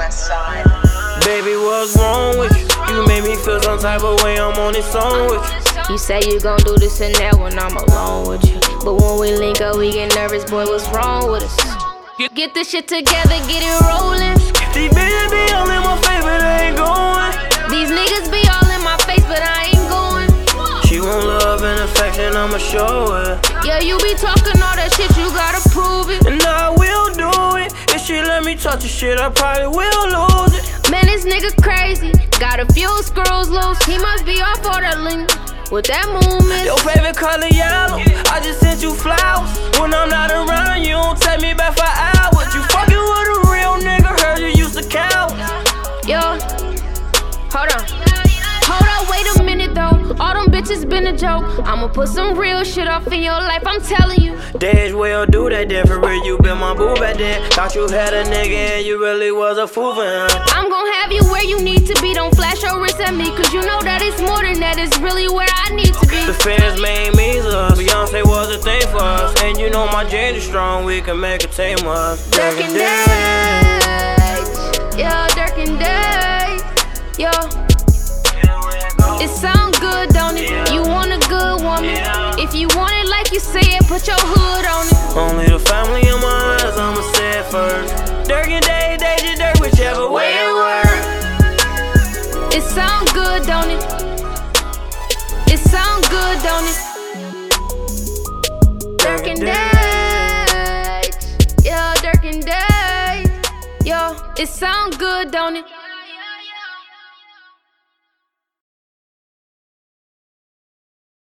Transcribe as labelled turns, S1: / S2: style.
S1: West Side.
S2: Baby, what's wrong with you? You made me feel some type of way. I'm on this song with you.
S3: You say you gon' do this and that when I'm alone with you. But when we link up, we get nervous, boy, what's wrong with us? Get this shit together, get it rolling.
S2: These bitches be all in my face, but I ain't going.
S3: These niggas be all in my face, but I ain't going.
S2: She want love and affection, I'ma show it.
S3: Yeah, you be talking
S2: she let me touch the shit, I probably will lose it.
S3: Man, this nigga crazy. Got a few screws loose. He must be off all that lean. With that movement.
S2: Your favorite color yellow. I just sent you flowers. When I'm not around, you don't take me back for hours. You fucking with a real nigga, heard you used to count.
S3: Yo, hold on. Been a joke. I'ma put some real shit off in your life, I'm telling you.
S2: Days will do that different. You been my boo back then. Thought you had a nigga and you really was a fool for him.
S3: I'm gon' have you where you need to be. Don't flash your wrist at me, cause you know that it's more than that. It's really where I need to be.
S2: The fans made me us. Beyonce was a thing for us. And you know my gene is strong. We can make a team us.
S3: Durk and Dej. Yo, Durk and Dej. Yo. It sound good, don't it? If you want it like you say it, put your hood on it.
S2: Only the family in my eyes, I'ma say it first. Durk and Dej, Deja Durk, whichever way it works.
S3: It sound good, don't it? It sound good, don't it? Durk and Dej. Yo, Durk and Dej. Yo, it sound good, don't it?